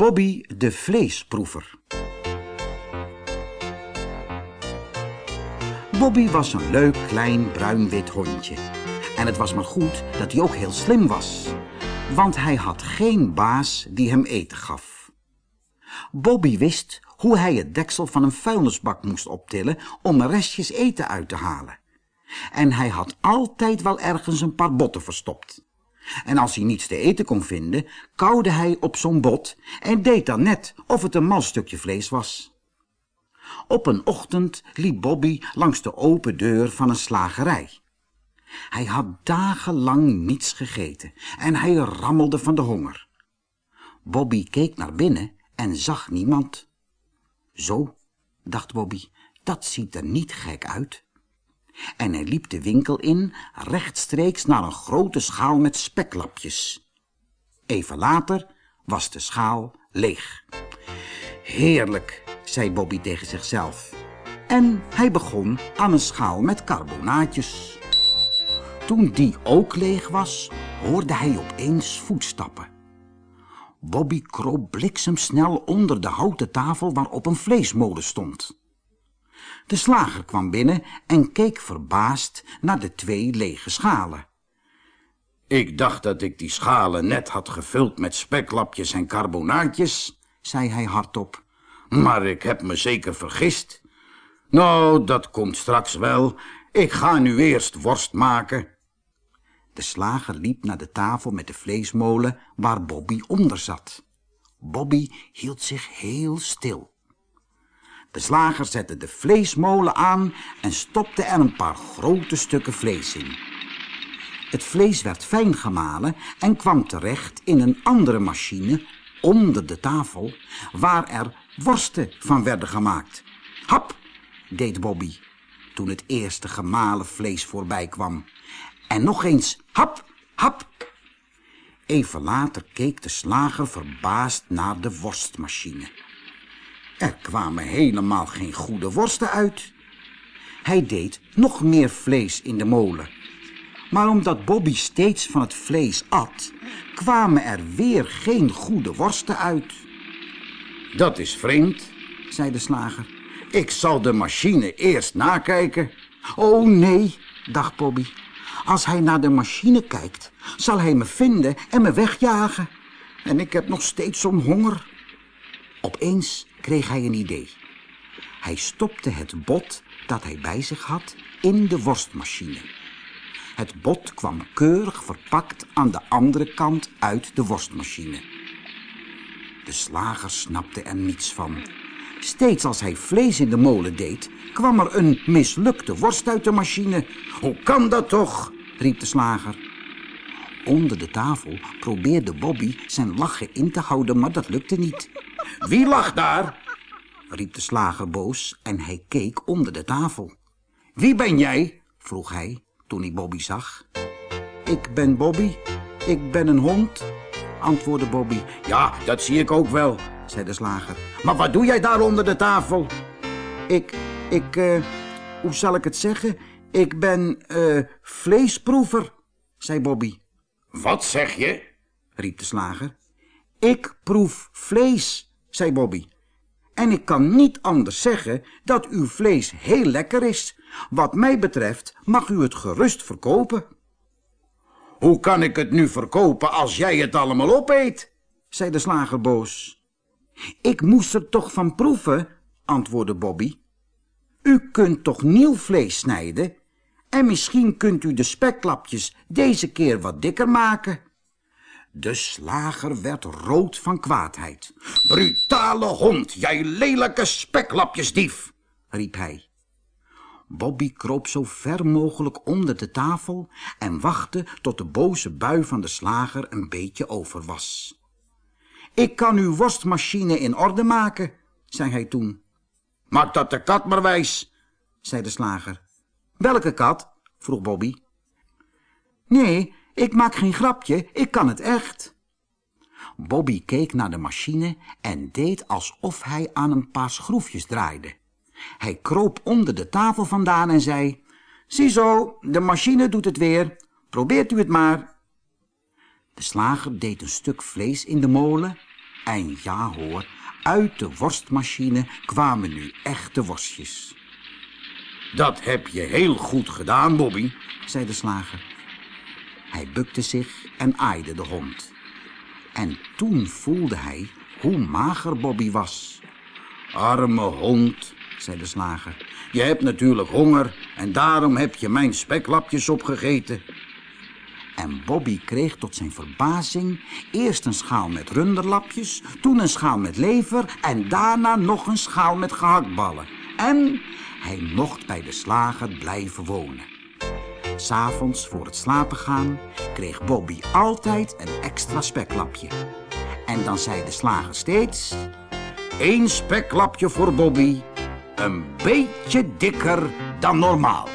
Bobby de vleesproever. Bobby was een leuk klein bruin-wit hondje. En het was maar goed dat hij ook heel slim was. Want hij had geen baas die hem eten gaf. Bobby wist hoe hij het deksel van een vuilnisbak moest optillen om restjes eten uit te halen. En hij had altijd wel ergens een paar botten verstopt. En als hij niets te eten kon vinden, kauwde hij op zo'n bot en deed dan net of het een mal stukje vlees was. Op een ochtend liep Bobby langs de open deur van een slagerij. Hij had dagenlang niets gegeten en hij rammelde van de honger. Bobby keek naar binnen en zag niemand. Zo, dacht Bobby, dat ziet er niet gek uit. En hij liep de winkel in, rechtstreeks naar een grote schaal met speklapjes. Even later was de schaal leeg. Heerlijk, zei Bobby tegen zichzelf. En hij begon aan een schaal met carbonaatjes. Toen die ook leeg was, hoorde hij opeens voetstappen. Bobby kroop bliksemsnel onder de houten tafel waarop een vleesmolen stond. De slager kwam binnen en keek verbaasd naar de twee lege schalen. Ik dacht dat ik die schalen net had gevuld met speklapjes en carbonaatjes, zei hij hardop. Maar ik heb me zeker vergist. Nou, dat komt straks wel. Ik ga nu eerst worst maken. De slager liep naar de tafel met de vleesmolen waar Bobby onder zat. Bobby hield zich heel stil. De slager zette de vleesmolen aan en stopte er een paar grote stukken vlees in. Het vlees werd fijn gemalen en kwam terecht in een andere machine onder de tafel, waar er worsten van werden gemaakt. Hap, deed Bobby, toen het eerste gemalen vlees voorbij kwam. En nog eens, hap, hap. Even later keek de slager verbaasd naar de worstmachine. Er kwamen helemaal geen goede worsten uit. Hij deed nog meer vlees in de molen. Maar omdat Bobby steeds van het vlees at, kwamen er weer geen goede worsten uit. Dat is vreemd, zei de slager. Ik zal de machine eerst nakijken. Oh nee, dacht Bobby. Als hij naar de machine kijkt, zal hij me vinden en me wegjagen. En ik heb nog steeds zo'n honger. Opeens kreeg hij een idee. Hij stopte het bot dat hij bij zich had in de worstmachine. Het bot kwam keurig verpakt aan de andere kant uit de worstmachine. De slager snapte er niets van. Steeds als hij vlees in de molen deed, kwam er een mislukte worst uit de machine. Hoe kan dat toch? riep de slager. Onder de tafel probeerde Bobby zijn lachen in te houden, maar dat lukte niet. Wie lacht daar? riep de slager boos en hij keek onder de tafel. Wie ben jij? vroeg hij toen hij Bobby zag. Ik ben Bobby. Ik ben een hond, antwoordde Bobby. Ja, dat zie ik ook wel, zei de slager. Maar wat doe jij daar onder de tafel? Ik, ik, uh, hoe zal ik het zeggen? Ik ben, uh, vleesproever, zei Bobby. Wat zeg je? riep de slager. Ik proef vlees, zei Bobby. En ik kan niet anders zeggen dat uw vlees heel lekker is. Wat mij betreft mag u het gerust verkopen. Hoe kan ik het nu verkopen als jij het allemaal opeet? zei de slager boos. Ik moest er toch van proeven, antwoordde Bobby. U kunt toch nieuw vlees snijden? En misschien kunt u de speklapjes deze keer wat dikker maken. De slager werd rood van kwaadheid. Brutale hond, jij lelijke speklapjesdief, riep hij. Bobby kroop zo ver mogelijk onder de tafel en wachtte tot de boze bui van de slager een beetje over was. Ik kan uw worstmachine in orde maken, zei hij toen. Maak dat de kat maar wijs, zei de slager. Welke kat? vroeg Bobby. Nee, ik maak geen grapje, ik kan het echt. Bobby keek naar de machine en deed alsof hij aan een paar schroefjes draaide. Hij kroop onder de tafel vandaan en zei... Ziezo, de machine doet het weer. Probeert u het maar. De slager deed een stuk vlees in de molen, En ja hoor, uit de worstmachine kwamen nu echte worstjes. Dat heb je heel goed gedaan, Bobby, zei de slager. Hij bukte zich en aaide de hond. En toen voelde hij hoe mager Bobby was. Arme hond, zei de slager. Je hebt natuurlijk honger en daarom heb je mijn speklapjes opgegeten. En Bobby kreeg tot zijn verbazing eerst een schaal met runderlapjes, toen een schaal met lever en daarna nog een schaal met gehaktballen. En hij mocht bij de slager blijven wonen. S'avonds voor het slapen gaan kreeg Bobby altijd een extra speklapje. En dan zei de slager steeds... Eén speklapje voor Bobby, een beetje dikker dan normaal.